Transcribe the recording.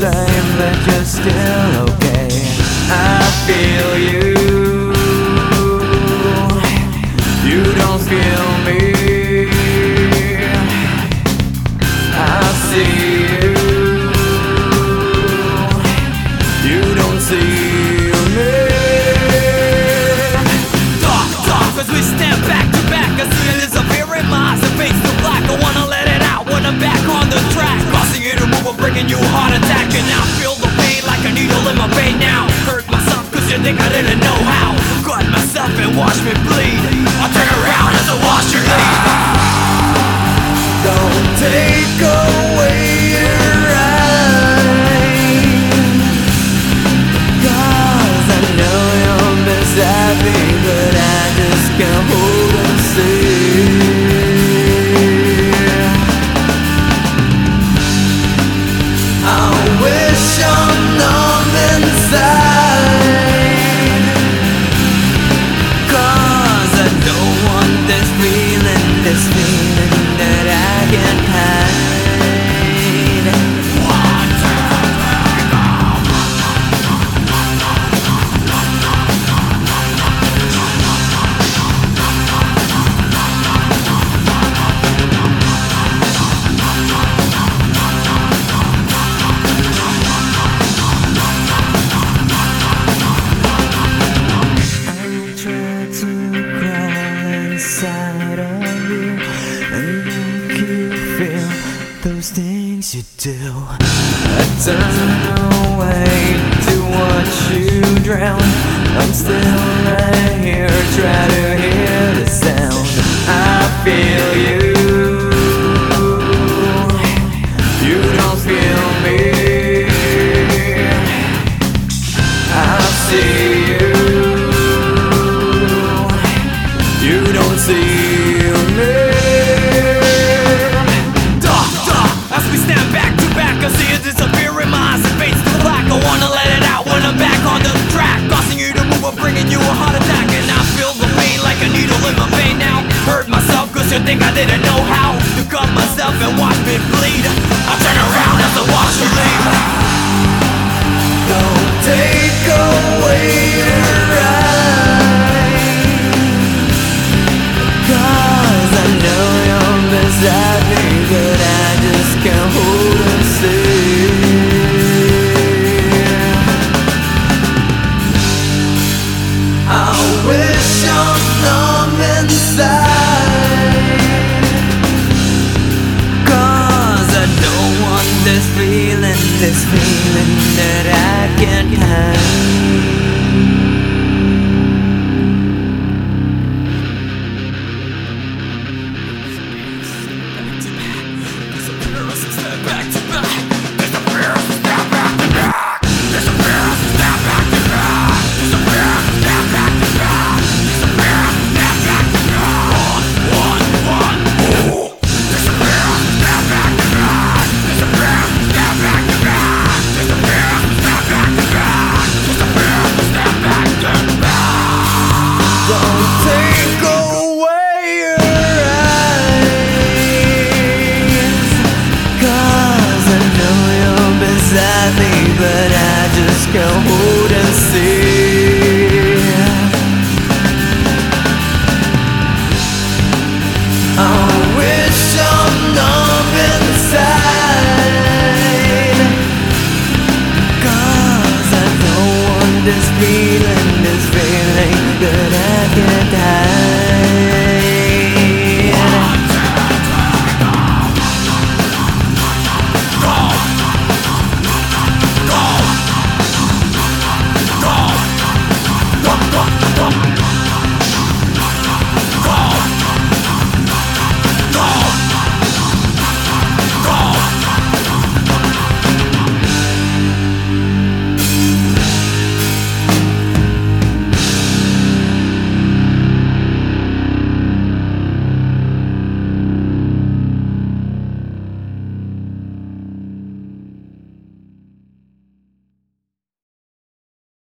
same, that you're still okay. I feel you. you do. I don't. think I didn't know how back to. go. Come on.